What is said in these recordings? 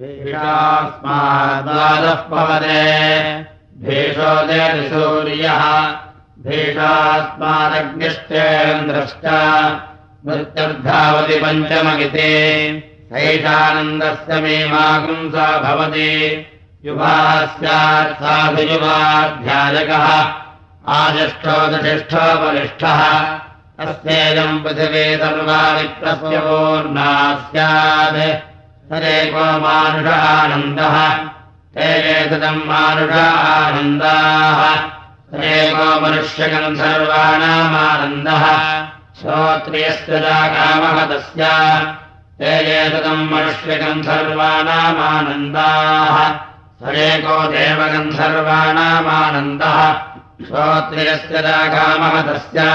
भीषास्माद्वादः पवते भीषोदयति सूर्यः। भीषास्मादग्निश्चेन्द्रश्च। मृत्यर्धावति पञ्चमगिते। सैषानन्दस्य मे मागुंसा भवति। युवा स्यात् साधु युवाध्यायकः आदिष्ठोदशिष्ठोपरिष्ठः अस्येयम् पृथिवे सर्वाविप्रस्योर्ना स्यात् तदेको मानुष आनन्दः ते एतदम् मानुष आनन्दाः तदेको मनुष्यकम् सर्वाणामानन्दः श्रोत्रियस्य कामः तस्य ते एतदम् मनुष्यकम् सर्वाणामानन्दाः सरेको देवगम् सर्वाणामानन्दः श्रोत्रियस्य कामः तस्य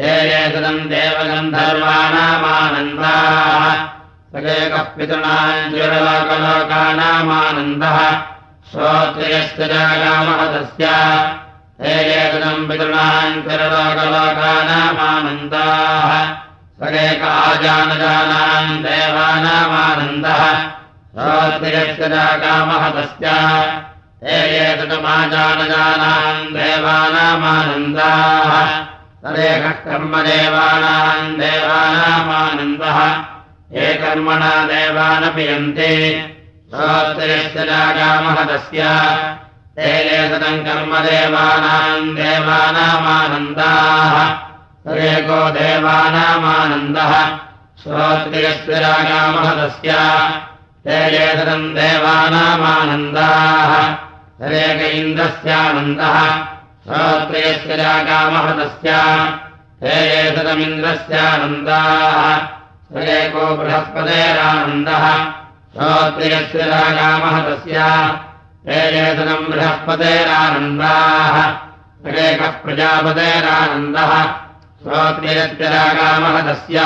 ते एतदम् देवगन्धर्वाणामानन्दाः सकेकः पितृणाञ्जुरलोकलोकानामानन्दः श्रोत्रियस्य कामः तस्य हे एतदम् पितृणाञ्जुरलोकलोकानामानन्दाः आजानजानाम् देवानामानन्दः श्रोत्रियस्य कामः तस्य हे एतदमाजानजानाम् देवानामानन्दाः तदेकः कर्मदेवानाम् देवानामानन्दः ये कर्मणा देवानपि श्रोत्रियस्य जागामः तस्य ते एतदम् कर्मदेवानाम् देवानामानन्दाः। तदेको देवानामानन्दः। श्रोत्रियस्य रागामः तस्य ते एतदम् देवानामानन्दाः। तदेक इन्द्रस्यानन्दः। श्रोत्रियस्य रागामः तस्य हे एतदमिन्द्रस्यानन्दाः सरेको बृहस्पतेरानन्दः श्रोत्रियस्य रागामः तस्य। हे बृहस्पतेरानन्दाः सरेकः प्रजापतेरानन्दः श्रोत्रियस्य रागामः तस्य।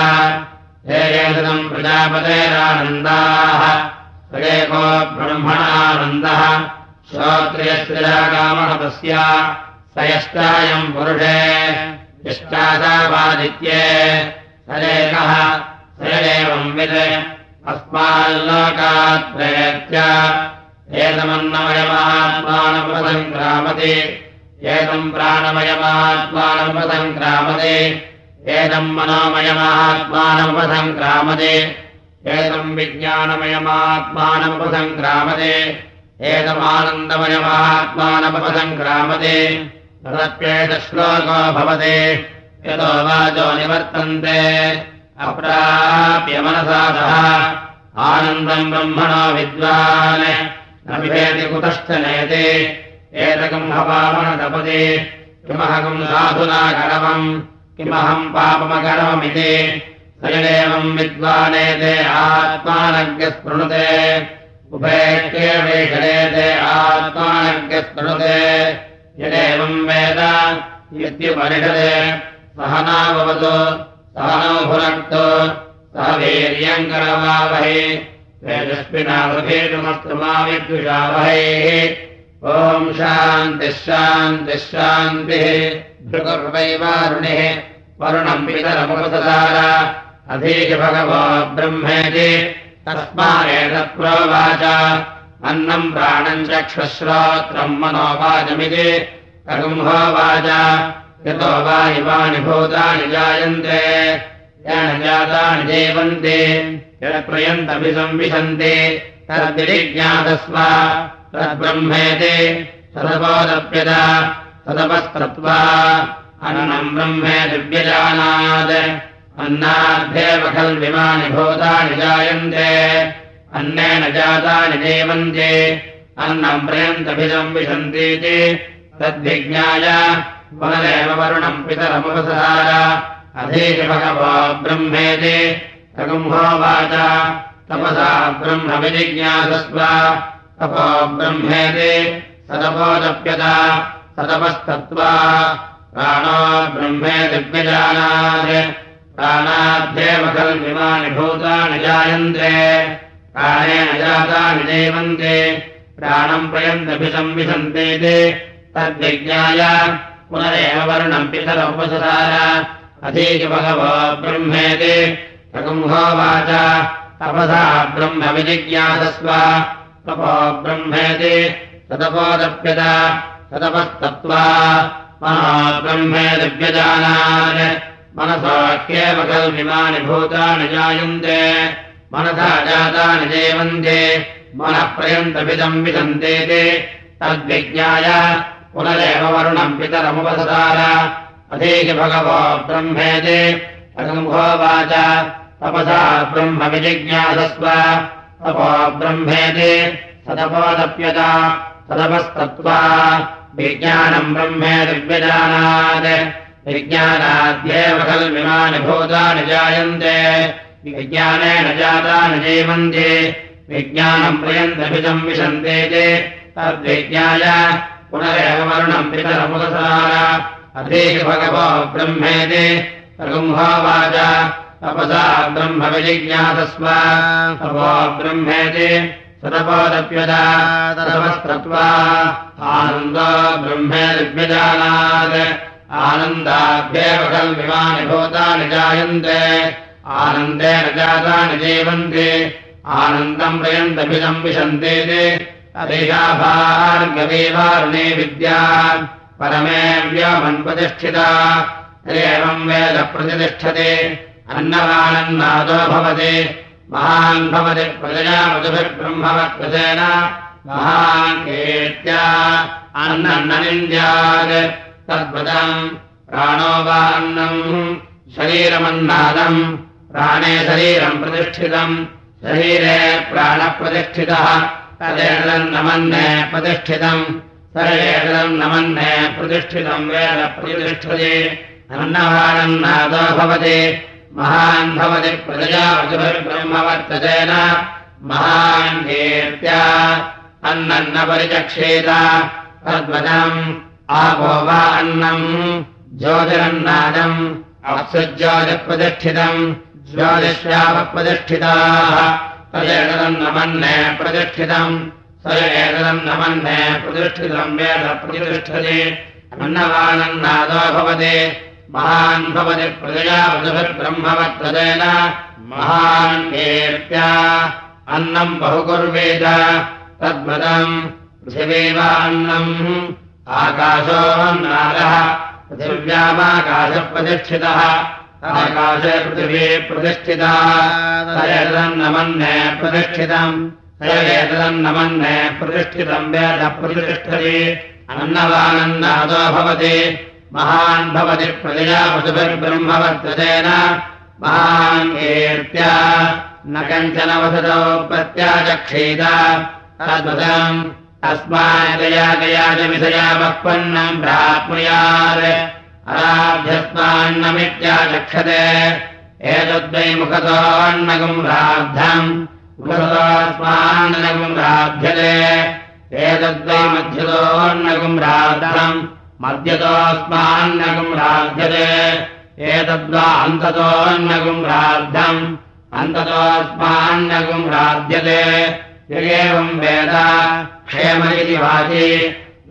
हे एतदम् प्रजापतेरानन्दाः सरेको ब्रह्मणानन्दः श्रोत्रियस्य रागामः तस्य। स यष्टायम् पुरुषे। यष्टादावादित्ये सरेकः अस्माल्लोकात् प्रेत्य एतमन्नमयमात्मानमसङ्क्रामति एतम् प्राणमयमात्मानमसङ्क्रामति एतम् मनोमयमात्मानमुपसङ्क्रामति एतम् विज्ञानमयमात्मानमुपसङ्क्रामति एतमानन्दमयमात्मानमुपसङ्क्रामति तदप्येतश्लोको भवति यतो वाचो निवर्तन्ते अप्राप्य मनसा सह आनन्दम् ब्रह्मणो विद्वान्। न विभेति कुतश्च नेति एतकम् हवामनतपति किमहकम् साधुना करवम्। किमहम् पापमकरवमिति। सयदेवम् विद्वानेते आत्मानज्ञस्पृणुते। यदेवम् वेद यद्युपनिषदे सहना भवतु सह वीर्यम् करवावहे वेदस्मिनावधेतुमस्तु मा विद्विषावहैः ॐ शान्तिः भृगुर्वैवारुणिः वरुणम् पितरमुपसदार अधीश भगवो ब्रह्मेति तस्मादेतत्प्रोवाच। अन्नम् प्राणम् चक्षुश्रोत्रम् मनोवाचमिति अगुम्होवाच यतो वा इवानि भूतानि जायन्ते येन जातानि जीवन्ति यत्प्रयन्तभिसंविशन्ति तद्विजिज्ञातस्व तद्ब्रह्मेति तदपोदप्यत तदपस्तत्वा अन्नम् ब्रह्मे दिव्यजानात् अन्नाद्येव खल्विमानि भूतानि जायन्ते अन्नेन जातानि जीवन्ति अन्नम् प्रयन्तभिसंविशन्तीति तद्विज्ञाय पुनरेव वरुणम् पितरमुपसहार अधीश भगवो ब्रह्मेति। तगुम्होवाच तपसा ब्रह्म विजिज्ञासस्व तपो ब्रह्मेति। ब्रह्मे दिव्यजानात् प्राणाद्येव खल्विमानि भूतानि जायन्ते। प्राणेन जातानि जीवन्ति प्राणम् प्रयन्तभिसंविशन्तीति। तद्विज्ञाय पुनरेव वर्णम् अधीति भगवो ब्रह्मेति। प्रगुम्होवाच तपसा ब्रह्म विजिज्ञासस्व। तपो ब्रह्मेति। तदपस्तत्त्वा महाब्रह्मेदिव्यजानान् मनसाख्येव कल्मिमानि भूतानि जायन्ते। मनसा जातानि जीवन्ते मनः प्रयन्तमिदम् विदन्ते तद्विज्ञाय पुनरेव वरुणम् पितरमुपसार अधीहि भगवो ब्रह्मेति। अगम्भोवाच तपसा ब्रह्म विजिज्ञासस्व तपो ब्रह्मेति। सदपोदप्यत सदपस्तत्त्वा विज्ञानम् ब्रह्मेदिव्यजानात् विज्ञानाद्येव खल्मिमानि भूतानि जायन्ते। विज्ञानेन जातानि जीवन्ति। विज्ञानम् प्रयन्तभिदम् विशन्ते तद्विज्ञाय पुनरेव वर्णम् पितरमुदसार अधीहि भगवो ब्रह्मेति रघुम्होवाच तपसा ब्रह्म विजिज्ञासस्व तपो ब्रह्मेति सदपोदप्यदा तदपस्तत्त्वा आनन्दो ब्रह्मेदिव्यजानात् आनन्दाभ्येव जायन्ते। आनन्देन जातानि जीवन्ति। आनन्दम् प्रयन्तभिदम् विशन्ते अदेशाभार्गवीवारुणे विद्या परमे व्योमन्प्रतिष्ठिता एवम् वेद प्रतिष्ठते। अन्नवानन्नादो भवति महान् भवति प्रजया मधुभिर्ब्रह्मवत्कृतेन महान् कीर्त्या अन्नन्ननिन्द्यात् तद्वदम् प्राणो वा अन्नम् शरीरमन्नादम् प्राणे शरीरम् प्रतिष्ठितम् शरीरे प्राणप्रतिष्ठितः तदेतम् नमन्ने प्रतिष्ठितम्। सरेतम् नमन्ने प्रतिष्ठितम् वेद प्रतिष्ठते। अन्नवानन्नादो भवति। महान् भवति प्रजया वचुभिर्ब्रह्मवर्ततेन महान् कीर्त्या अन्नन्न परिचक्षेत। तद्वदम् आपो वा अन्नम्। ज्योतिरन्नादम् अप्सुज्योतिप्रतिष्ठितम्। ज्योतिष्यावप्रतिष्ठिताः तदेतदम् नमन्ने प्रतिष्ठितम्। स एतदम् नमन्ने प्रतिष्ठितम् वेद प्रतिष्ठते। अन्नवानन्नादो भवति। महान् भवति प्रजया वधुभिर्ब्रह्मवत्तदेन महान् कीर्त्या अन्नम् बहुकुर्वेद। तद्वदम् पृथिवीवान्नम्। आकाशोऽन्नादः पृथिव्यामाकाशप्रतिष्ठितः आकाशे पृथिवी प्रतिष्ठिता। स एतदन्नमन्ने प्रतिष्ठितम्। स एतदन्नमन्ने प्रतिष्ठितम् वेद प्रतिष्ठति। अन्नवानन्नादो भवति। महान् भवति प्रजया वसुभिर्ब्रह्मवर्ततेन महान् कीर्त्या न कञ्चन वसतौ प्रत्याचक्षीत तद्वदम् अस्मादया गया च विषयावक्पन्नम् प्राप्नुयात् अराध्यस्मान्नमित्याचक्षते एतद्वै मुखतोऽन्नगम् राद्धम् मुखतोऽस्मान्नगम् राध्यते एतद्वै मध्यतोऽन्नगम् राद्धम् मध्यतोऽस्मान्नगम् राध्यते एतद्वा अन्ततोऽन्नगम् राद्धम् अन्ततोऽस्मान्नगम् राध्यते यगेवम् वेद। क्षेम इति वाचि।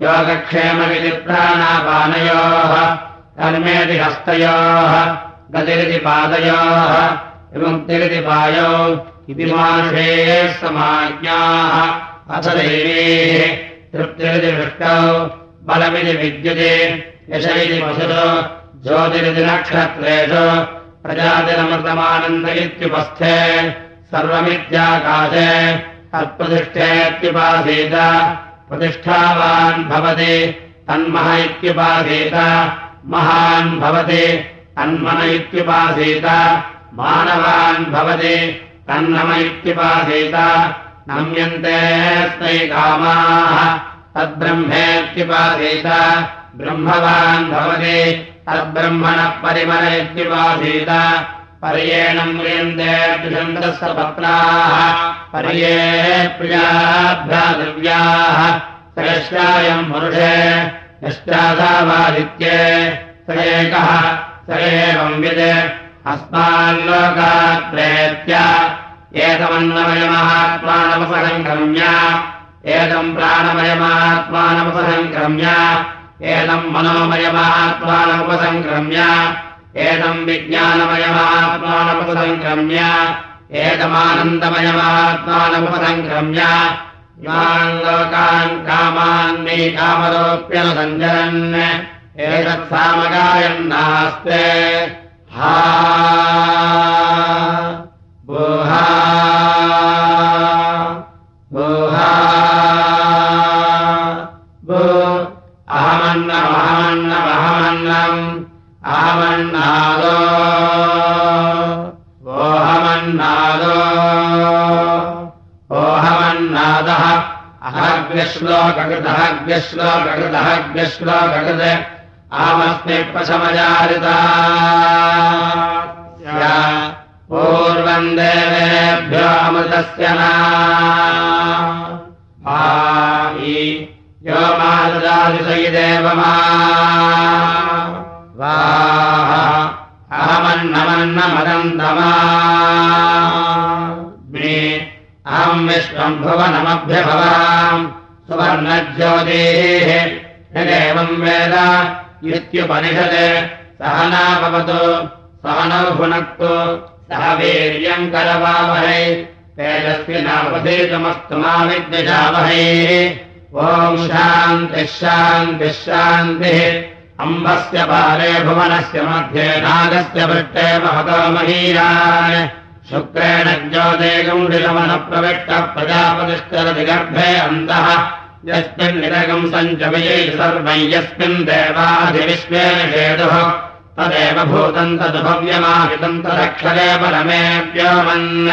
योगक्षेममिति प्राणापानयोः कर्मेति हस्तयोः गतिरिति पादयोः विमुक्तिरिति पायौ इति मानुषे समाज्ञाः अथ दैवीः तृप्तिरिति वृष्टौ बलमिति विद्युते यश इति वसुतो ज्योतिरिति नक्षत्रेषु प्रजातिरमृतमानन्द इत्युपस्थे सर्वमित्याकाशे तत्प्रतिष्ठेत्युपासीत प्रतिष्ठावान् भवति तन्मह इत्युपासीत महान् भवति तन्मन इत्युपासीत मानवान् भवति तन्नम इत्युपासीत नम्यन्ते स्मै कामाः तद्ब्रह्मेत्युपासीत ब्रह्मवान् भवति तद्ब्रह्मणः परिमल इत्युपासीत पर्येणम् म्रियन्ते द्विषन्दस्य पत्नाः पर्ये प्रियाभ्रातृव्याः स यश्चायम् पुरुषे यश्चादावादित्ये स एकः स एवम् विद् अस्माल्लोकात् प्रेत्य एतमन्नमयमात्मानमपसङ्क्रम्य एतम् प्राणमयमात्मानमुपसङ्क्रम्य एतम् मनोमयमात्मानमुपसङ्क्रम्य एतम् विज्ञानमयमात्मानमुपसङ्क्रम्य एतमानन्दमयमात्मानमुपसङ्क्रम्य इमान् लोकान् कामान् मे कामरोप्यनुसञ्जरन् एतत्सामगायन्नास्ते हा। भूहा भूहा भू अहमन्नमहमन्नमहमन्नम्। अहमन्नादो। ओहमन्नादो ओहमन्नादः अहग्श्लोककृतः ग्यश्लोककृतः ग्यश्लोककृत अहमस्मि प्रशमजारिता पूर्वम् देवेभ्यो अमृतस्य नायि यो वा अहमन्नमन्नमदन्तमा अहम् विश्वम् भुवनमभ्यभवाम् सुवर्णज्योतिः यदेवम् वेद इत्युपनिषत् सह नाभवतु सह नौ सह वीर्यम् करवावहै तेजस्विनावधीतमस्तु मा विद्विषावहै ॐ शान्तिः शान्तिः शान्तिः। अम्बस्य पारे भुवनस्य मध्ये नागस्य वृत्ते महतो महीयान् शुक्रेण ज्योतिगुण्डिलमनप्रविष्टः प्रजापतिश्चरति गर्भे अन्तः यस्मिन्निरगम् सञ्चमये सर्वम् यस्मिन् देवाधिविश्वेन हेतुः। तदेव भूतम् तदुभव्यमाहितम् तदक्षरे परमे व्योमन्।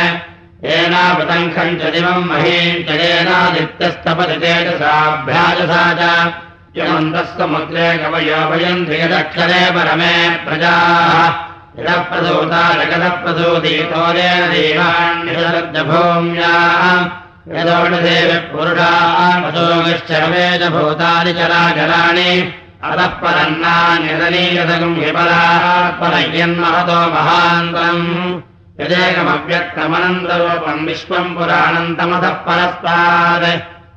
येनावृतम् खम् च दिवम् महीम् च। येनादित्यस्तपति चेतसाभ्याजसा च यमन्तस्तमुद्रे कवयो भयन्ति यदक्षरे परमे प्रजाः यदप्रसूता जगदप्रसूतीतोलेन देवान्यभूम्याः यदोषदेव पुरुषाश्चरवेद भूतानि चराचराणि अतः परन्नान्यदनीयतगम् विपदाः परयन्महतो महान्तरम् यदेकमव्यक्तमनन्तरूपम् विश्वम् पुराणन्तमतः परस्तात्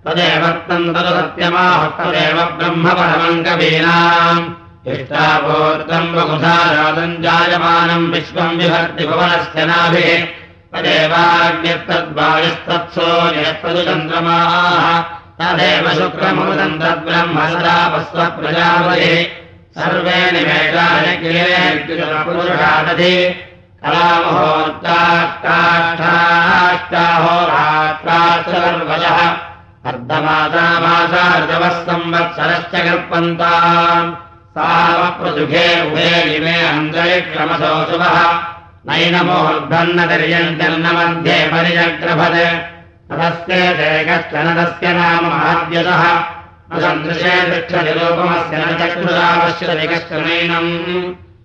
तदेवक्तम् तदु सत्यमाह तदेव ब्रह्म परमम् कवीनाम् इष्टापूर्तम् बहुधा रातम् जायमानम् विश्वम् विभक्ति भुवनस्य नाभिः। तदेवाग्निस्तद्वायुस्तत्सो यस्तदु चन्द्रमाः तदेव शुक्रमुदम् तद्ब्रह्म सदापस्व प्रजापतिः। सर्वे निमेषानि पुरुषादधि कलामहोर्ताष्टाहोरात्रासर्वजः अर्धमासामासार्जवः संवत्सरश्च कल्पन्ताम् सावप्रदुघे उभे इमे अन्तरिक्षमसो शुभः नैनमोर्धन्नतिर्यञ्जन्न मध्ये परिजग्रभत्। तदस्य कश्चन तस्य नाम महाद्यतः। न सन्दृशे तिष्ठति रूपमस्य न चक्षुरावश्यति कश्चनैनम्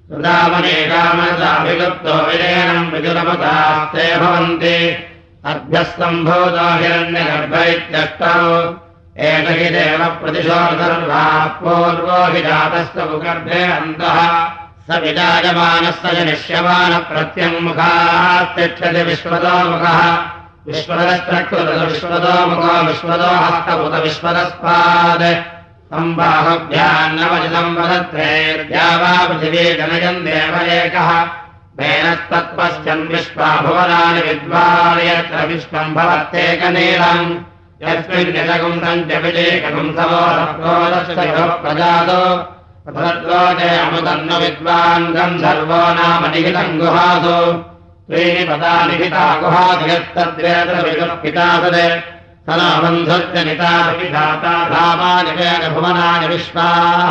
सुदामनेकामनसाभिगुप्तो विजयनम् विजुरमतास्ते भवन्ति। हिरण्यगर्भ इत्यष्टौ एष हि देव प्रतिशोधर्वाः पूर्वो हि जातस्य मुगर्भे अन्तः स निश्यमानप्रत्यङ्मुखाः तिष्ठति विश्वतोमुखः विश्वतश्चक्षुरविश्वतोमुखो विश्वतो हस्तमुत विश्वतस्पात् सम्बाहुभ्यान्नवचितम् वदत्रेर्द्या वा पृथिवी जनयम् देव एकः। वेनस्तत्पश्चन् विश्वा भुवनानि विद्वान् यत्र विश्वम् भवत्येकनीलम् प्रजातो तद्लोके अमुदन्न विद्वान् गन्धर्वो नाम निहितम् गुहासु। त्रीणि पदा निहिता गुहासु यत्तद्वेदविदुःखितासदे सनाबन्धस्य नितापिधाता धामानिवेन भुवनानि विश्वाः।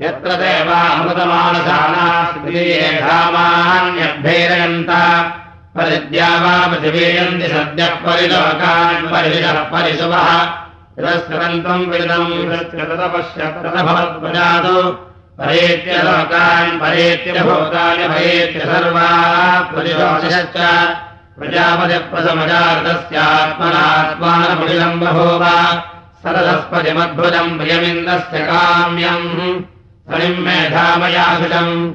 यत्र देवामृतमानसानास्त्रीये धामान्यभ्यैरयन्त परिद्या वा पृथिवीयन्ति सद्यः परिलोकान् परिशः परिशुभः। तिरस्करन्तम् विदम् तपश्यभवत्प्रजातु परेत्य लोकान् परेत्य भूतानि भयेत्य सर्वाः परिशोषश्च प्रजापतिप्रसमजातस्यात्मनात्मानमुखिलम् बभूव। सरदस्पतिमद्भुतम् प्रियमिन्दस्य काम्यम्। फलिम् मेधामयाशुषम्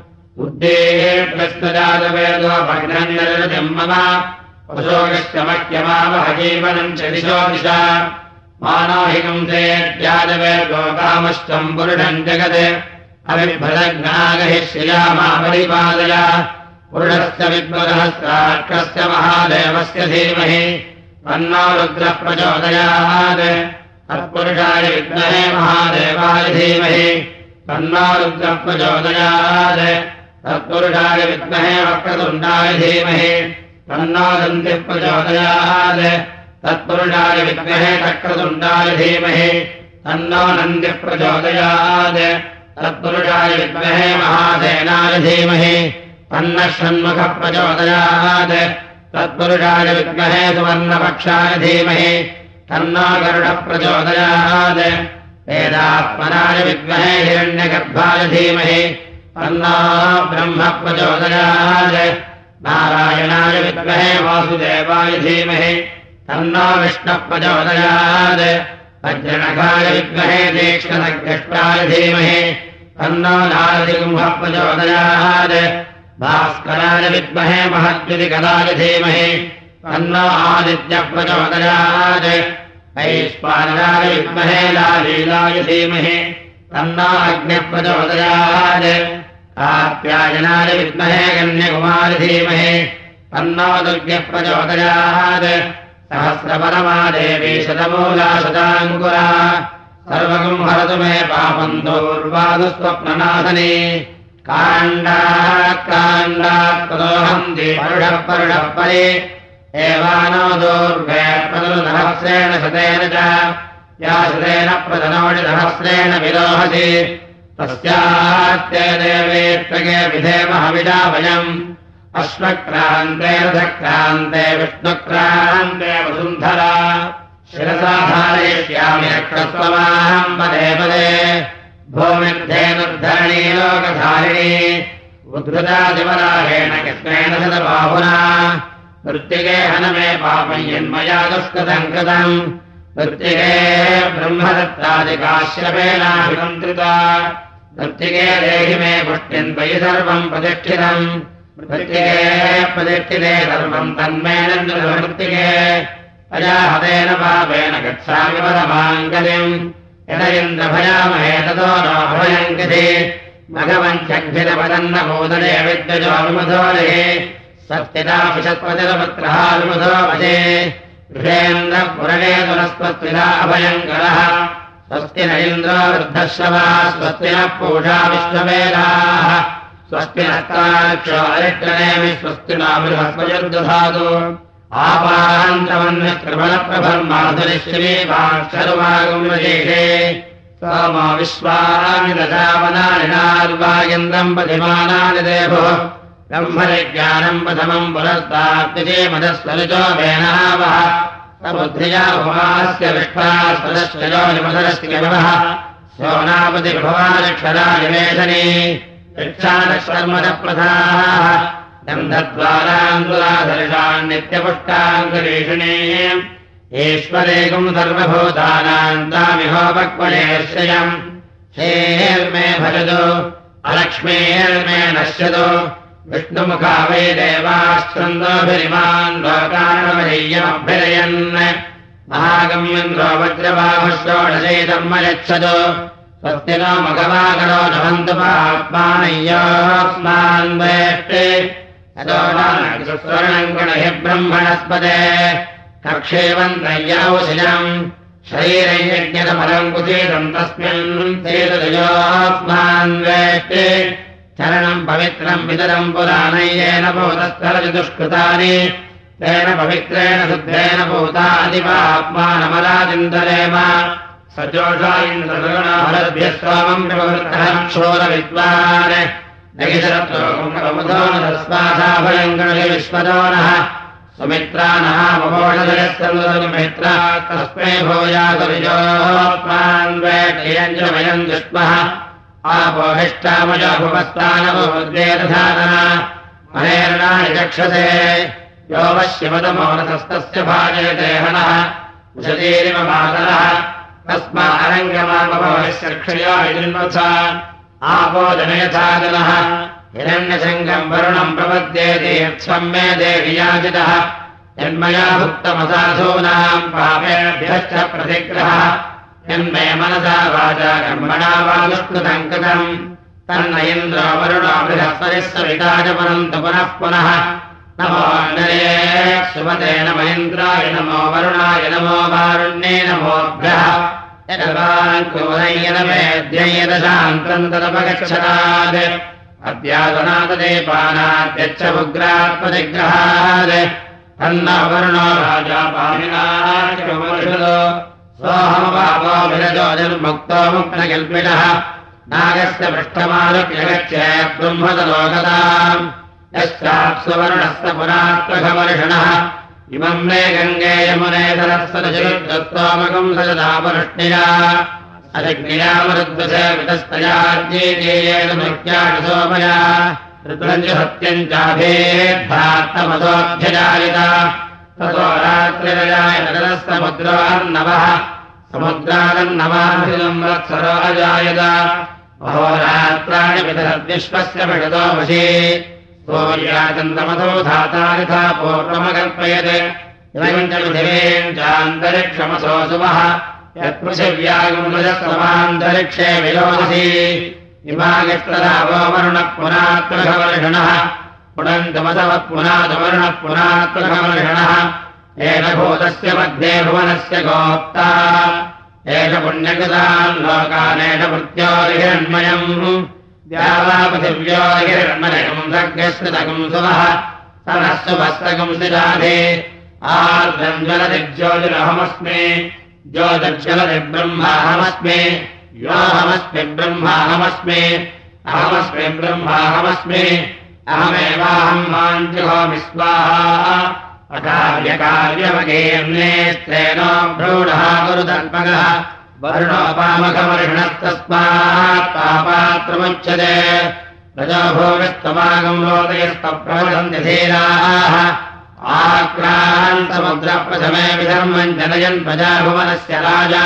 मह्यमावह जीवनम् च दिशो दिशा। मानाहिकम् पुरुषम् जगत्। अविभ्रदज्ञागहि श्रियामापरिपादय पुरुषस्य विद्मदहस्राक्षस्य महादेवस्य धीमहि। तन्नो रुद्रः प्रचोदयात् तत्पुरुषाय विद्महे महादेवाय धीमहि। तन्नो रुद्रः प्रचोदयात् तत्पुरुषाय विद्महे वक्रतुण्डाय धीमहि तन्नो दन्तिः प्रचोदयात् तत्पुरुषाय विद्महे चक्रतुण्डाय धीमहि तन्नो नन्दिः प्रचोदयात् तत्पुरुषाय विद्महे महासेनाय धीमहि तन्नः षण्मुखः प्रचोदयात् तत्पुरुषाय विद्महे सुवर्णपक्षाय धीमहि तन्नो गरुडः प्रचोदयात् वेदात्मनाय विद्महे हिरण्यगर्भाय धीमहि तन्नो ब्रह्म प्रचोदयात्। नारायणाय विद्महे वासुदेवाय धीमहि। तन्नो विष्णः प्रचोदयात्। वज्रणकाय विद्महे दीक्षणकृष्णाय धीमहि। तन्नो नारसिंहः प्रचोदयात्। भास्कराय विद्महे महद्विकलाय धीमहि। तन्नो आदित्यप्रचोदयात् वैश्वानराय विद्महे लालीलाय धीमहि। तन्नो अग्निप्रचोदयात् आप्यायनाय विद्महे कन्यकुमार धीमहि तन्नो दुर्गप्रचोदयात् सहस्रपरमा देवी शतमूला शताङ्कुरा। सर्वकम् हरतु मे पापम् दूर्वादुस्वप्ननाथने। काण्डात् काण्डात् परोहन्ति परुषः परुषः परे। एवानो दूर्वे प्रदनुसहस्रेण शतेन च। या शतेन प्रदनोडिसहस्रेण विरोहति तस्यात्ते देवेत्तके विधेमहविदा वयम्। अश्वक्रान्ते रथक्रान्ते विष्णुक्रान्ते वसुन्धरा। रक्षस्वमाहम् पदे पदे। भूमिर्धेनुद्धरणी लोकधारिणी। उद्धृतादिवराहेण कृष्णेन सदबाहुना मृत्तिके हनमे पापम् यन्मया दुष्कृतम् कृतम्। मृत्तिके ब्रह्मदत्तादिकाश्रपेणाभिमन्त्रिता मृत्तिके देहि मे पुष्टिन् वयि सर्वम् प्रतिष्ठितम्। मृत्तिके प्रतिष्ठिते सर्वम् तन्मेन मृत्तिके। अजाहतेन पापेन गच्छामि परमाङ्गलिम् यद इन्द्रभयामहे ततो नो भयम् गति भगवञ्चक्षिरपदन्नभूतले विद्यजोऽनुमधोरे सत्यदापिषत्पतिरपुत्रहानुमधो भजे। गृहेन्द्रपुरणे तुनस्त्वत्विदा अभयङ्करः स्वस्ति न इन्द्रो वृद्धश्रवा स्वस्ति नः पूषा विश्ववेदाः स्वस्ति नक्ताक्षोरिक्रनेमि स्वस्ति नामृहस्वजुर्दधातु आपान्तमन्यप्रबलप्रभर्माधुरिश्रीवाक्षरुमागुमृजेषे सोमो विश्वानि दशावनानि नार्वायन्द्रम् पतिमानानि देभो ब्रह्मविज्ञानम् प्रथमम् मदस्वरुचो वेनावः समुद्रिया भवास्य विष्वास्पदश्चयो निमधरस्य वः सोनापति भवानक्षरा निवेशने यक्षानशर्मदप्रधाः गन्धद्वारान्दुराधर्षान् नित्यपुष्टाङ्गरीषिणे। ईश्वरेकम् सर्वभूतानाम् तामिहोपक्वलेश्रयम् हेर्मे भजतु अलक्ष्मीर्मे नश्यतु विष्णुमुखा वै देवाश्चन्दोभिरिमान् लोकानवरीयमभ्यरयन् महागम्यन्द्रो वज्रबाहुषोडशैतम् यच्छतु स्वस्ति नो मघवागणो नवन्तु पात्मानय्योऽस्मान् वेष्टे। स्वर्णम् गणहि ब्रह्मणस्पदे। कक्षेवन्तयौशिलम् शरीरयज्ञतमलम् कुचेदम् तस्मिन् चेतदयोऽस्मान् वेष्टे चरणम् पवित्रम् वितरम् पुराणय्येन भूतस्तरति दुष्कृतानि तेन पवित्रेण शुद्धेन भूतादिपात्मानमलादिन्दरेम सजोषा इन्द्रगणाभ्यः स्वामम् प्रवृत्तः क्षोरविद्वान्। नगिशरत्वस्वासाभयङ्गणे विश्वदोनः सुमित्रानः ममोषदयस्मित्रा तस्मै भूयासविजोत्मान्वयम् दुष्मः आपोहिष्टामजोपस्तानवोद्वेदधानः मनेर्णानि चक्षसे यो वश्यमदमोनतस्तस्य भाजयते हनः उषतीरिव मातरः तस्मारङ्गमामभवश्चक्षया इन्वथा आपो जनयथादनः हिरण्यसङ्गम् वरुणम् प्रपद्येतीर्थम् मे देवि याचितः यन्मया भुक्तमसाधूनाम् पापेभ्यश्च प्रतिग्रहः यन्मे मनसा वाचा कर्मणा वा दुष्कृतम् कृतम्। तन्न इन्द्रो वरुणो बृहस्पतिः च परन्तु पुनः पुनः। नमो वरुणाय नमो वारुण्ये नमोभ्यः यदशान्तम् तदपगच्छतात् अद्यादनाददेपानाद्यच्च उग्रात्मनिग्रहात्। तन्न वरुणो राजा मुक्तकल्पिनः नागस्य पृष्ठमानुक्यगच्छ ब्रह्मतलोकताम् यश्चाप्सुवर्णस्य पुरात्मखवर्षणः इमम् मे गङ्गे सत्यम् चाभेद्धात्तमसोऽभ्यजायिता ततो रात्रिरजाय नगरस्तमुद्रान्नवः पितरद्विश्वस्य विषतो वशी। सूर्याचन्द्रमसो धाता यथा पूर्वमकल्पयत्। इमम् च पृथिवीम् चान्तरिक्षमसो सुमः। यत्पृथिव्यागुमृजस्तमान्तरिक्षे विलोदसी इमागस्तदावोवरुणः पुनात्मघवर्षणः पुनन्तमसवः पुनादवर्णः पुनात्मघवर्षणः एष भूतस्य मध्ये भुवनस्य गोप्ता। एष पुण्यकृतान् लोकानेष मृत्योर्हिरण्मयम् द्यावापृथिव्योर्हिरण्मयकम् सर्गस्कृतकम् सुवः सरः सुभस्तकम् सिराधे आर्द्रम् ज्वलदिज्योतिरहमस्मि ज्योतिर्जलति ब्रह्माहमस्मि योऽहमस्मि ब्रह्माहमस्मि अहमस्मि ब्रह्माहमस्मि। अहमेवाहम् माञ्जुहोमि स्वाहा अकार्यकार्यमगेर्नेस्त्रेणो भ्रूणः गुरुदर्पगः वर्णोपामखवर्षणस्तस्मात् पापात्रमुच्यते रजोभोगस्तमागम् लोकयस्तप्रवदन्ति धीराः आक्रान्तमुद्रप्रथमे विधर्मम् जनयन् प्रजाभुवनस्य राजा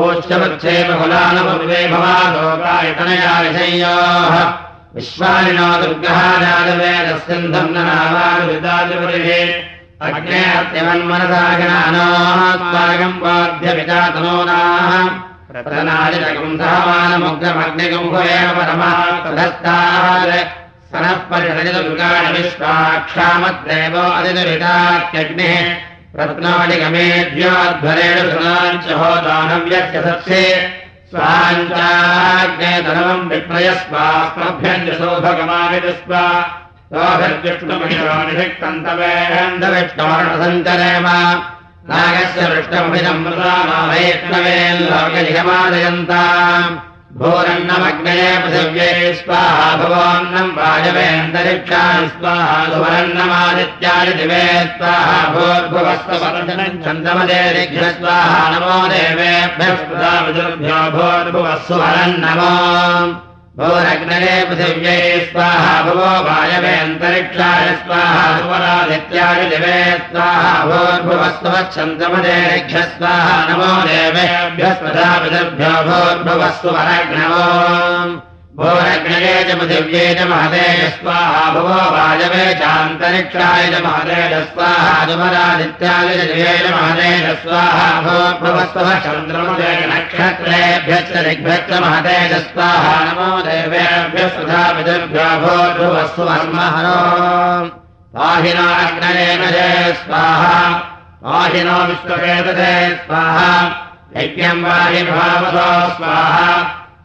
ओच्चवच्छे बहुलानपूर्वे भवालोकायतनया विषय्योः विश्वानिनो दुर्गः जातवेदस्यन्धम् नामानुविदादिपरिहे अग्ने अत्यवन्मनसागणानास्माकम् वाद्यविजातनोनाः। प्रतनादितकम् सहमानमुग्रमग्निकम् भवेन परमः तदस्तात् सनः परिषदिदुर्गाणि विश्वाक्षामद्देवो अधिदुरितात्यग्निः रत्नादिगमेभ्योध्वरेण सुनाञ्च होदानव्यस्य सत्से स्वाञ्चाग्नेतनवम् विप्रयस्वास्मभ्यम् च शोभगमाविदस्व सोभद्विष्णुमिषोनिषिक्तन्तवेन्दविष्णोर्णसञ्चरेम नागस्य वृष्टमभिनम्रतामाभयत्नवेल्लोकनिगमादयन्ताम् भूरन्नमग्नये पृथिव्ये स्वाहा भुवोन्नम् वायवेऽन्तरिक्षाणि स्वाहा सुवरन्नमादित्यानि दिवे स्वाहा चन्द्रमदे दिघ्र स्वाहा नमो देवेभ्यः भूर्भुवः सुवरन्नमो भोरग्नये पृथिव्यै स्वाहा भुवो वायवेऽन्तरिक्षाय स्वाहा सुवरादित्यानि दिवे स्वाहा भूर्भुवस्वच्छन्द्रमदेभ्यः स्वाहा नमो देवेभ्यः स्वधा पितृभ्यो भूर्भुवस्व वरग्नवो भोरग्नये च पृथिव्ये च महदेय स्वाहा भुवो वायवे चान्तरिक्षाय च महदेय स्वाहा सुवरादित्याय च दिवे च महदेय स्वाहा भूर्भुवस्व चन्द्रमदे नक्षत्रेभ्यश्च दिग्भ्यश्च महदेय स्वाहा नमो देवेभ्यः सुधा पितृभ्यो भूर्भुवस्व वर्महरो पाहिनो अग्नयेन जय स्वाहा पाहिनो विश्ववेदते स्वाहा यज्ञम् वाहि भावतो स्वाहा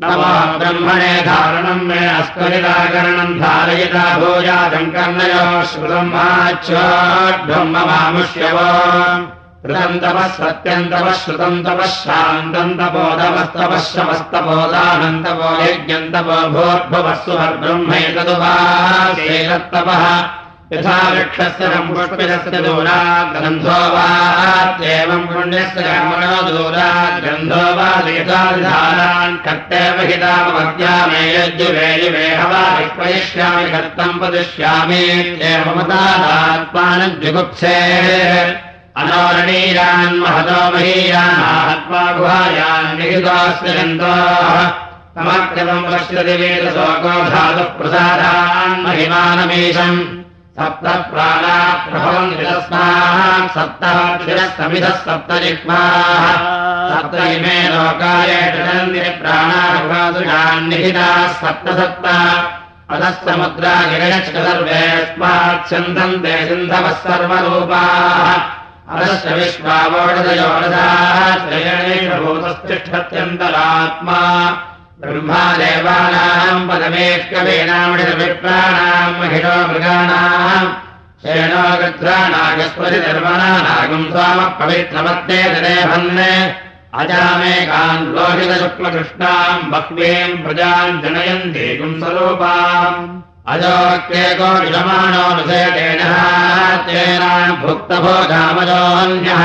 ब्रह्मणे धारणम् मे अस्त्वनिराकरणम् धारयिता भूयादम् कर्णयो श्रुतम् माच्योद्ब्रह्ममामुष्यव कृतन्तवः सत्यन्तवः श्रुतन्तवः शान्तन्तपोदवस्तवः शमस्तपोदानन्तपो यज्ञन्तपो भोद्भवस्सु ब्रह्मैतदुवासेतत्तपः यथा वृक्षस्य दूरात् ग्रन्थो वात्येवम् पुण्यस्य कर्मणो दूरात् ग्रन्थो वा देशान् कर्तेव हितामवद्या मे यज्जुवे युवे हवा विक्वयिष्यामि कर्तम् पदिष्यामि एवमतादात्मानम् जुगुप्से अनोरणीयान् महतो महीयान् गुहायान् निहितोऽस्य गन्धोः समक्रमम् पश्यति वेदशोको धातुः प्रसादान् महिमानमीशम् सप्त प्राणा प्रभवन्ति तस्मात् सप्तः इमे लोकाय षडन्ति प्राणानिहिताः सप्त सप्त अधः समुद्रा गिरयश्च सर्वेऽस्मात् छन्दन्ते सिन्धवः सर्वरूपाः अधश्च ब्रह्मादेवानाम् पदमेष्कवेनामृतविप्राणाम् महिषो मृगाणाम् शेनो गृध्राणागस्पति धर्मणानागम् स्वामः पवित्रमत्ते तदेभन् अजामेकान् लोहितशुक्लकृष्णाम् बह्वीम् प्रजाम् जनयन्ति गुंसरूपाम् अजोक्येको विषमाणोऽनुसेटेन तेनान् भुक्तभोगामजोऽन्यः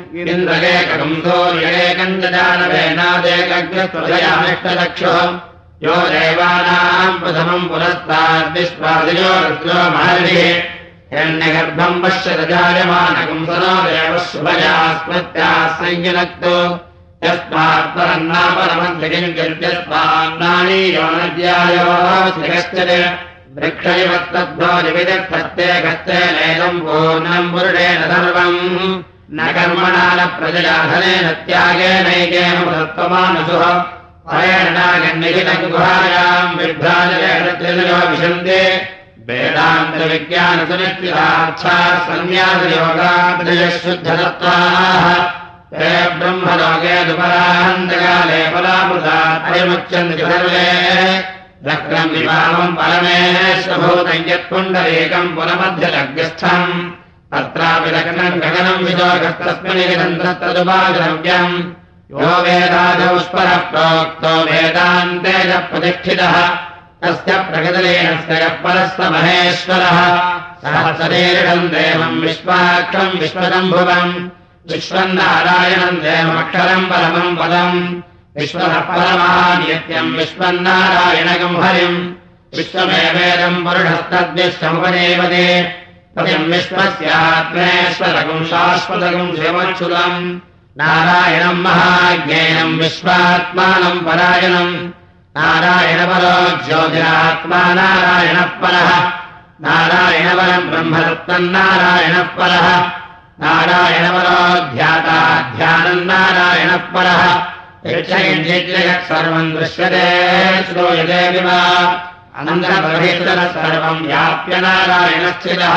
इन्द्रकेकम् सूर्येकम् जानवेनादेकग्रस्वदयामिष्टचक्षुः यो देवानाम् प्रथमम् पुरस्ताद्विश्वादियो रुद्रो महर्षिः। हिरण्यगर्भम् पश्यत जायमानकम् सनो देवः शुभया स्मृत्याः संयुनक्तो यस्मात्परन्नापरमन्त्रिकिञ्चित्यस्मान्नानि यो नद्यायो श्रियश्चते वृक्षयवत्तद्भो निविदक्षत्ते गत्ते नेदम् पूर्णम् पुरुषेण सर्वम् न कर्मणा न प्रजयाधनेन त्यागेनैकेन सत्त्वमानसुः परेणागन्निहितम् गुहायाम् विभ्राजयो विशन्ते। वेदान्तविज्ञानसुनिश्चितार्थाः सन्न्यासयोगाद्रयः शुद्धदत्ताः ते ब्रह्मलोके दुपराहन्तकाले परामृतात् अयमुच्यन्ति सर्वे। रक्रम् विवाहम् यत्पुण्डरीकम् पुनमध्यलग्रस्थम् तत्रापि लग्नम् गगनम् तत्तदुपाद्रव्यम् यो स्परः प्रोक्तो वेदान्ते च प्रतिष्ठितः। तस्य प्रगतलेनस्य यः परः स महेश्वरः। सहस्रेरिडम् देवम् विश्वाक्षम् विश्वदम्भुवम् विश्वन्नारायणम् देवमक्षरम् परमम् पदम्। विश्वः परमानित्यम् विश्वन्नारायणकम् हरिम् विश्वमेवेदम् पुरुषस्तद्विश्वमुपदेवते तदिम् विश्वस्यात्मेश्वरकम् शाश्वतकम् शिवच्छुलम् नारायणम् महाज्ञेयम् विश्वात्मानम् परायणम् नारायणपरो ज्योतिरात्मा नारायणः परः नारायणपरम् ब्रह्मदत्तम् नारायणः परः नारायणपरो ध्याता ध्यानम् नारायणः परः यच्छयत् सर्वम् दृश्यते श्रूयते विवा अनन्तबहिष्टः सर्वम् व्याप्य नारायणस्थितः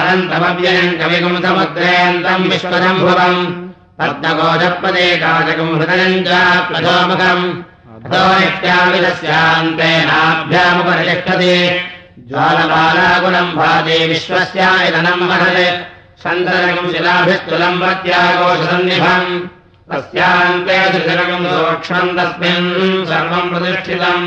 अनन्तमव्ययम् कविगुंसमुद्रेऽन्तम् विश्वदम्भुवम् पद्मगोजपदे काचकम् हृदयम् च प्रथोमुखम् नित्यान्तेनाभ्यामुपरितिष्ठति ज्वालबालाकुलम् भाति विश्वस्यायतनम् महत् सन्दरकम् शिलाभिस्तुलम् प्रत्यागोषसन्निभम्। तस्यान्ते सुजलकम् सूक्ष्मम् तस्मिन् सर्वम् प्रतिष्ठितम्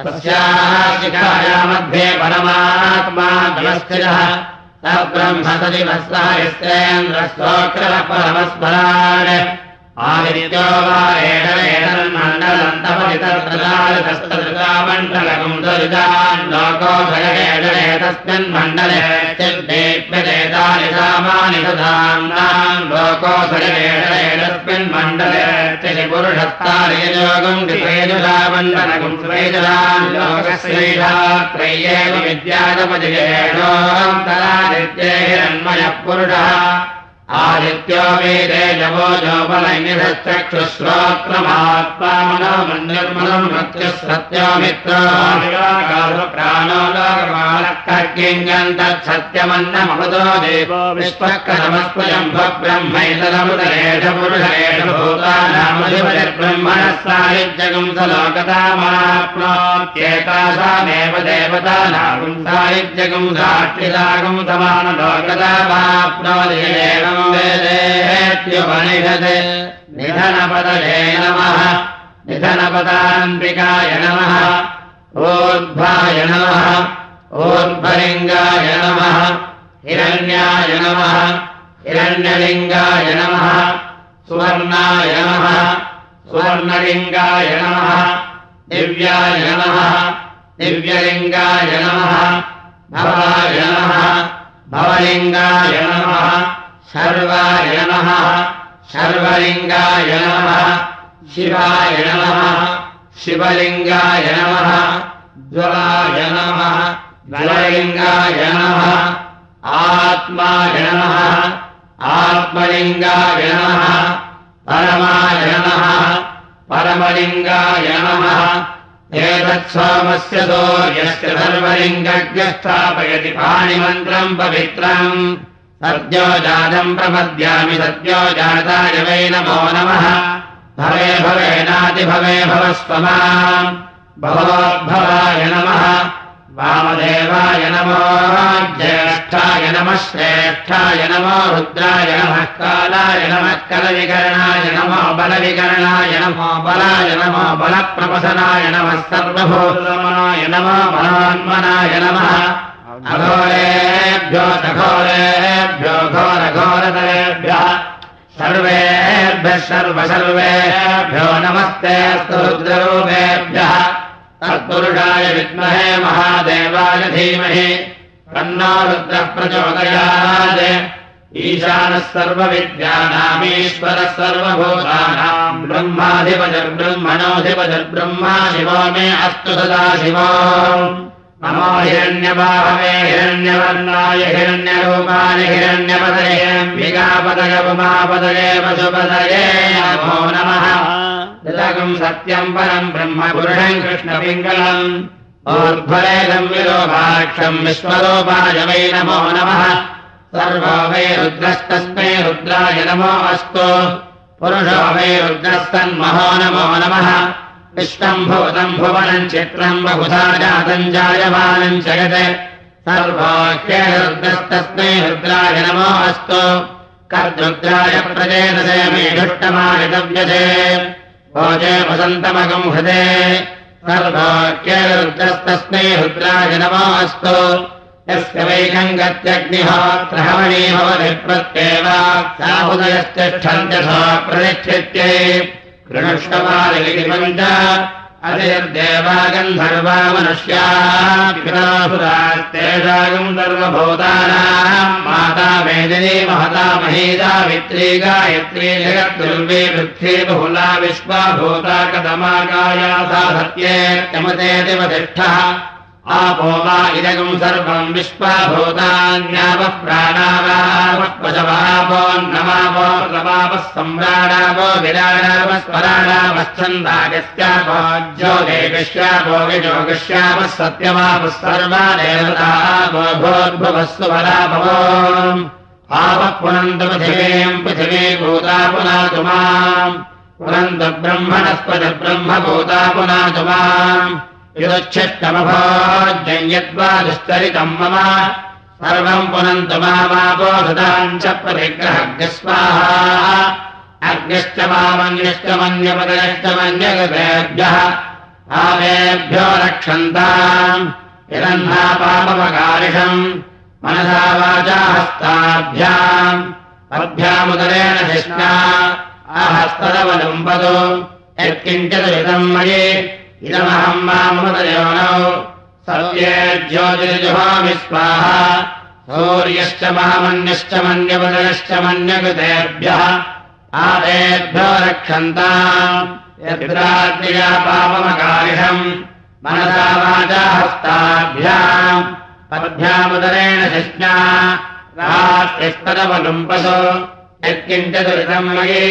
शिखाया मध्ये परमात्मा ब्रह्मसदिवः यस्तेन्द्रस्तोत्रः परमस्मरान् आदित्यो वा एडलेडन्मण्डलन्तपरितर्तदालितस्तदृतामण्डलकम् दरितान् लोकोभयेडले तस्मिन् मण्डले चिद्देप्यदेतानि सामानि दधाम्नाम् लोकोभयेडलेतस्मिन् मण्डले सुपेजुषान् लोकश्रीषात्रय्येव विद्यागमजयेणोऽन्तरादित्ये हिरण्मयः पुरुषः आदित्यो वेदे मृत्युः तत्सत्यमन्नमृतो देवो विश्वकरमस्वयम्भ ब्रह्मैतदमुदरेष पुरुषेष भूतानामधिपतिर्ब्रह्मणः सायुज्यगुं स लोकतामाप्नोत्येतासामेव देवतानागुं सायुज्यगुं साक्षिदागुं समानलोकतामाप्नोदेव वेदेत्युपनिषत् निधनपदये नमः निधनपदान्तिकाय नमः। ऊर्ध्वाय नमः। ऊर्ध्वलिङ्गाय नमः। हिरण्याय नमः। हिरण्यलिङ्गाय नमः। सुवर्णाय नमः। सुवर्णलिङ्गाय नमः। दिव्याय नमः। दिव्यलिङ्गाय नमः। भवाय नमः। भवलिङ्गाय नमः सर्वाय नमः। सर्वलिङ्गाय नमः। शिवाय नमः। शिवलिङ्गाय नमः। ज्वलाय नमः। ज्वललिङ्गाय नमः। आत्माय नमः। आत्मलिङ्गाय नमः। परमाय नमः। परमलिङ्गाय नमः। एतत्सोमस्य सूर्यस्य सर्वलिङ्गज्ञस्थापयति पाणिमन्त्रम् पवित्रम् सद्यो जातम् प्रपद्यामि सद्यो जाताय वै नमो नमः। भवे भवेनातिभवे भवस्व माम् भवोद्भवाय नमः। वामदेवाय नमो ज्येष्ठाय नमः श्रेष्ठाय नमो रुद्राय नमः कालाय नमः कलविकरणाय नमो बलविकरणाय नमो बलाय नमो बलप्रपसनाय नमः सर्वभूतमनाय नमो मनान्मनाय नमः अघोरेभ्यो सघोरेभ्यो घोरघोरतरेभ्यः सर्वेभ्यः सर्वसर्वेभ्यो नमस्ते अस्तु रुद्ररूपेभ्यः तत्पुरुषाय विद्महे महादेवाय धीमहि तन्नो रुद्रः प्रचोदयात्। ईशानः सर्वविद्यानामीश्वरः सर्वभूतानाम्। ब्रह्माधिपतिर्ब्रह्मणोऽधिपतिर्ब्रह्मा शिवो मे अस्तु सदा शिवो। नमो हिरण्यबाहवे हिरण्यवर्णाय हिरण्यरूपाय हिरण्यपदये उमापदये वसुपदये नमो नमः। ऋतकम् सत्यम् परम् ब्रह्म पुरुषम् कृष्णपिङ्गलम् ऊर्ध्वरेदम् विलोभाक्षम् विश्वरूपाय वै नमो नमः। सर्वो वै रुद्रस्तस्मै रुद्राय नमो अस्तु। पुरुषो वै रुद्रस्तन्महो नमो नमः विश्वम् भूतम् भुवनम् चित्रम् बहुधा जातम् जायमानम् जगत्। सर्वोह्ये रुद्रस्तस्मै रुद्राय नमो अस्तु। कर्दृद्राय प्रचेतसे मेढुष्टमायतव्यसे भोजे वसन्तमगम् हृदे। सर्वोह्ये रुद्रस्तस्मै रुद्राय नमो अस्तु। यस्य वैकम् गत्यग्निहोत्रहवणी भवति प्रत्येव साहुदयश्चिष्ठन्त्यथ प्रतिष्ठित्यै कृणुष्टमालिति पञ्च अतिर्देवा गन्धर्वा मनुष्यापुरास्तेषागम् सर्वभूतानाम् माता वेदिनी महता महीदा वित्री गायत्री जगद्दुर्वे पृथ्वी बहुला विश्वा भूता कदमा गाया सा सत्येत्यमतेतिवतिष्ठः आपो वा इदगम् सर्वम् विश्वाभूतान्यावः प्राणावापशवापोन्नमापो प्रवापः सम्राणापो विराणापः स्वराणापश्चन्दागस्यापो ज्योतिष्यापो विजोगश्यापः सत्यमापः सर्वा देवतापो भोद्भुवस्तु वरापवो आपः पुनन्त पृथिवीम् पृथिवी भूता पुनातु माम्। पुनन्त ब्रह्मणस्पति ब्रह्मभूता पुनातु माम् युच्छिष्टमभोज्ञयद्वा दुस्तरितम् मम। सर्वम् पुनन्तु मामापोषदाम् च मामन्यश्च मन्यपदयश्च मन्यगतेभ्यः आवेभ्यो रक्षन्ताम्। यदन्नापापमकारिषम् मनसा वाचा हस्ताभ्याम्। अभ्यामुदरेण शिष्णा आहस्तदवलम्बतो यत्किञ्चिदम् मयि इदमहम् मामृतयोनौ सत्ये ज्योतिर्जुहामि स्वाहा सूर्यश्च महामन्यश्च मन्यपदयश्च मन्यकृतेभ्यः आदेभ्यो रक्षन्ताम् यद्राज्ञया पापमकारिषम् मनसा वाचा हस्ताभ्याम् पद्भ्यामुदरेण शिष्णा रात्रिस्तदवलुम्पसो यत्किञ्चिदुरितम् मयि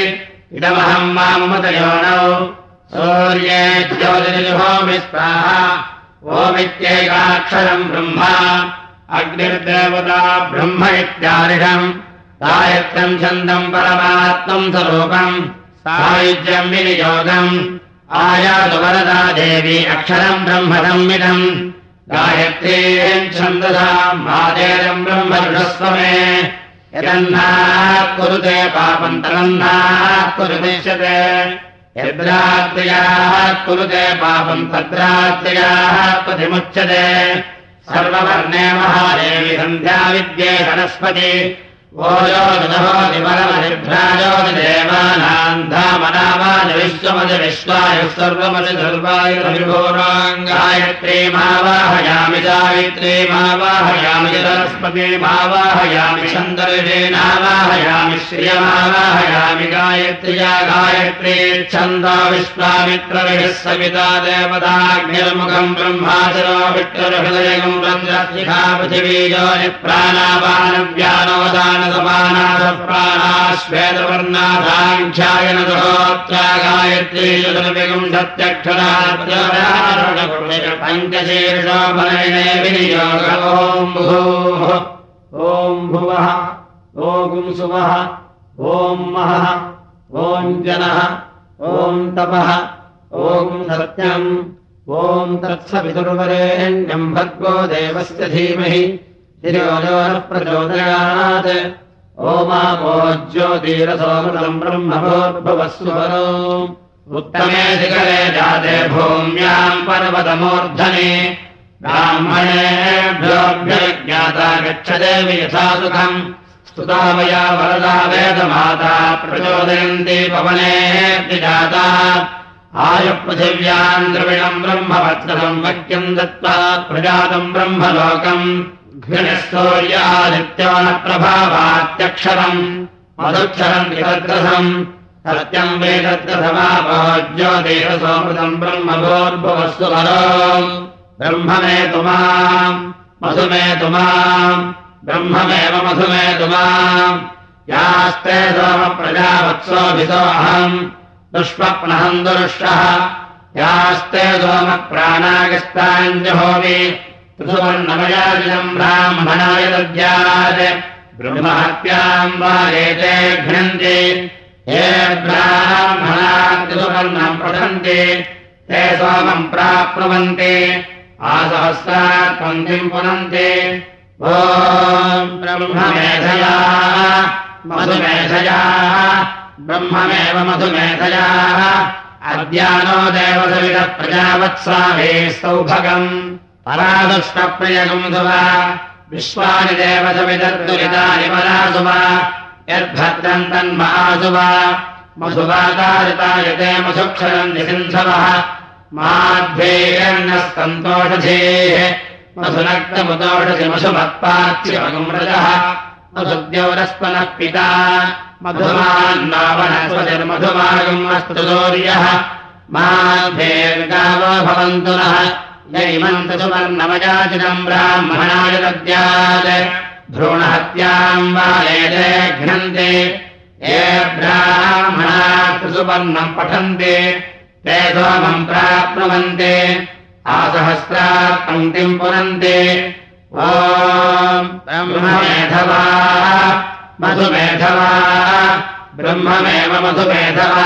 इदमहम् मामृतयोनौ सूर्ये ज्योतिर्जुहोमि स्वाहा ओमित्यैकाक्षरम् ब्रह्मा अग्निर्देवता ब्रह्म इत्यादिषम् सायत्रम् छन्दम् परमात्मम् स्वरूपम् सायुज्यम् विनियोगम् आयातु वरदा देवी अक्षरम् ब्रह्म संविदम् गायत्रीम् छन्दसाम् मातेरम् ब्रह्म दृढस्वमे यदन्नाः कुरुते पापम् तदन्नाः कुरुदिश्यते यद्रात्र्याः कुरुते पापम् तद्रात्र्याः प्रतिमुच्यते। सर्ववर्णे महादेवि सन्ध्या विद्ये ोजोनहानिमरमधिभ्राजोदेवानान्धामनामानि विश्वमति विश्वायुः सर्वमति सर्वायुर्भिभोराङ्गायत्रीमावाहयामि सावित्रीमावाहयामि सरस्पतिमावाहयामि छन्दर्षेणावाहयामि श्रियमावाहयामि गायत्र्या गायत्री छन्दा विश्वामित्रविः सविता देवताग्निर्मुखम् ब्रह्माचरो विष्टुर्हृदयगम् रन्द्रशिखा पृथिवीजोनिप्राणावानव्यानोदान योनिप्राणापानव्यानोदान श्वेतवर्णाधाङ्ख्यायन दोत्रा गायत्री चतुर्विगुम् सत्यक्षरापञ्चशीर्षोपनयने विनियोग ॐ सुवः ॐ महः ॐ जनः ॐ तपः ॐ सत्यम् ॐ तत्सवितुर्वरेण्यम् भर्गो देवस्य धीमहि ब्रह्मभोद्भवस्वरो उत्तमे शिखरे जाते भूम्याम् पर्वतमूर्धने। ब्राह्मणेभ्योऽभ्यज्ञाता गच्छदेवि यथा सुखम्। स्तुता मया वरदा वेदमाता प्रचोदयन्ति पवने जाता आयुपृथिव्याम् द्रविणम् ब्रह्मवत्सम् वक्यम् दत्त्वा प्रजातम् ब्रह्मलोकम् घृणस्तौर्यादित्यो न प्रभावात्यक्षरम् मधुक्षरम् सत्यम् माम् मधुमे तु माम् ब्रह्ममेव मधुमे तु माम् यास्ते सोमप्रजावत्सोऽभितो अहम्। दुष्पप्नहम् दुरुष्टः। यास्ते सोमप्राणागस्ताञ्जहोमि सुवर्णमयाजिनम् ब्राह्मणाय दद्यात्। ब्रह्महत्याम् वा एते घ्नन्ति हे ब्राह्मणाग्निसुवर्णम् पठन्ति ते सोमम् प्राप्नुवन्ति। आसहस्रात् पङ्क्तिम् पुनन्ति। ॐ ब्रह्ममेधया मधुमेधयाः ब्रह्ममेव मधुमेधयाः। अद्यानो देवसविदः प्रजावत्साभे सौभगम् परादुष्टप्रियगुंसुवा विश्वानि देवसविदर्दुरितानि परासुवा यद्भद्रम् तन्महासुवा मधुवातारितायते मधुक्षरम् निसिन्धवः माध्वेयर्णः सन्तोषधेः मधुनक्तमुदोषसि मधुमत्पात्र्यमगुमृजः मधुद्यौरस्पनः पिता। मधुमान्नावनस्पतिर्मधुमागम् अस्तु दौर्यः माध्वेर्गावो भवन्तु नः यैमन्त सुवर्णमयाचितम् ब्राह्मणाय दद्यात् भ्रूणहत्याम् वा एते घ्नन्ति ये ब्राह्मणात् सुवर्णम् पठन्ति ते सोमम् प्राप्नुवन्ति आसहस्रात् पङ्क्तिम् पुनन्ति ब्रह्ममेधवा मधुमेधवा ब्रह्ममेव मधुमेधवा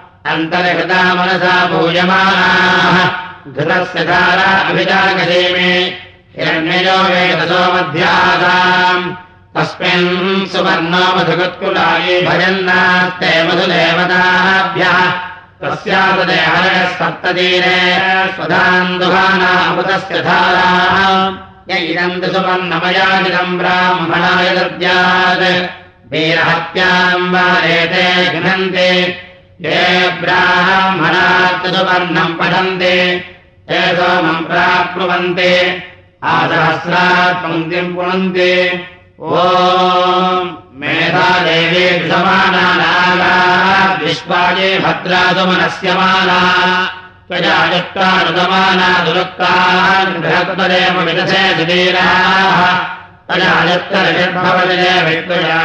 अन्तर्हृता मनसा पूयमानाः घृतस्य धारा अभिजागसेमे हिरण्ययो वेदसो मध्यासाम् तस्मिन् सुवर्णो मधुगुत्कुलाये भजन्नास्ते मधुदेवताभ्यः। तस्यादेहरः सप्ततीरे स्वधान्दुहानामृतस्य धाराः। य इदम् तु सुवर्णमयाजिदम् ब्राह्मणाय दद्यात्। वीरहत्याम् वा एते घ्नन्ति ये सुवर्णम् पठन्ति ते सोमम् प्राप्नुवन्ति आसहस्रात् पङ्क्तिम् पुनन्ति। ओ मेधादेवी समानानागा विश्वाये भद्रासुमनस्यमाना त्वजायुक्तानुगमाना दुरुक्तान्बृहत्पदेव विदधे सुधीराः तजायुक्तरषद्भवजय वित्वया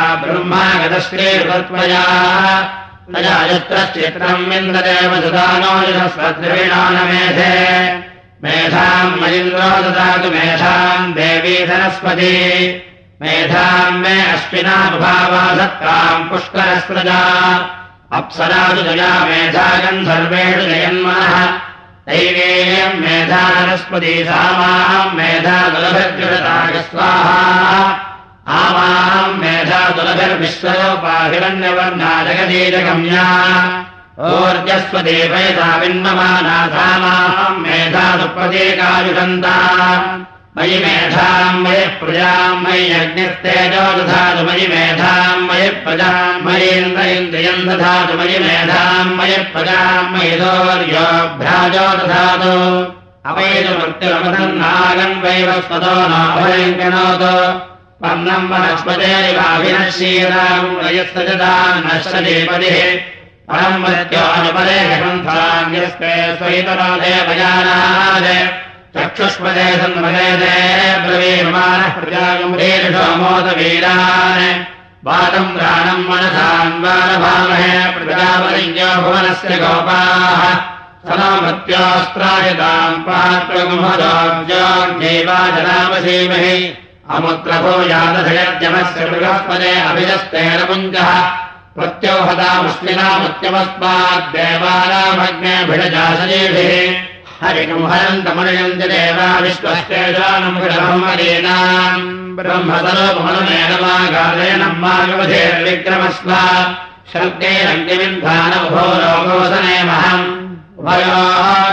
ब्रह्मागतश्रीर्वत्वया तजायुक्तश्चित्रम् इन्द्रदेव सुदानो यशस्वद्रवीणानमेधे मेधाम् मयिन्द्रो ददातु मेधाम् देवी सरस्वती। मेधाम् मे अश्विनानुभावासत्ताम् पुष्करस्रजा। अप्सरासु जया मेधागम् सर्वेषु जयन्मनः। दैवेयम् मेधानस्पती सा माम् मेधादुलभिर्जुषतागस्वाहा आमाम् मेधादुलभिर्विश्वयोपाहिरण्यवर्णा जगदीजगम्या ऊर्जस्वदेवयता विन्ममाना सा माम् मेधादुप्रतीकायुषन्ता मयि मेधाम् मयि प्रजाम् मयि यज्ञस्तेजो दधातु मयि मेधाम् मयि प्रजाम् मयीन्द्र इन्द्रियम् दधातु मयि मेधाम् मयि प्रजाम् मयि दोर्योऽभ्राजो दधातु। अवैतु मृत्युरमधन्नागम् वैव स्वतो गणोतु ग्रन्थान्यस्ते स्वैतरो देवयानाद चक्षुष्पदे सन्मदे ब्रवीमानः प्रजागम्भीर्षोमोदवीरान् वातम् प्राणम् मनसान् वारभामहे प्रजापतिञ्जो भुवनस्य गोपाः। सदा मृत्योस्त्रायताम् पात्रगुमहदोज्योज्ञैवाजनामसीमहि अमुत्रभो यादधयज्ञमस्य बृहस्पदे अभिजस्तेरपुञ्जः प्रत्योहतामुष्मिनामुत्यमस्माद्देवानामग्नेभिडजासनेभिः हरिकम् हरन्तमनयन्ति देवा विश्वस्तेजानम् ब्रह्मदीनाम् ब्रह्मतलोपमनुमेनमागादयनम् मागवधेर्विक्रमस्व शब्दैरग्निविन्धानभो लोकोसनेमहम् उभयो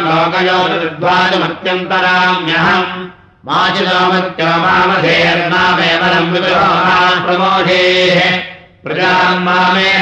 लोकयोर्विद्वाजमत्यन्तराम्यहम् माचिलोमत्यो मामधेर्नामेवरम् विग्रहो प्रमोढेः प्रजाम् मामे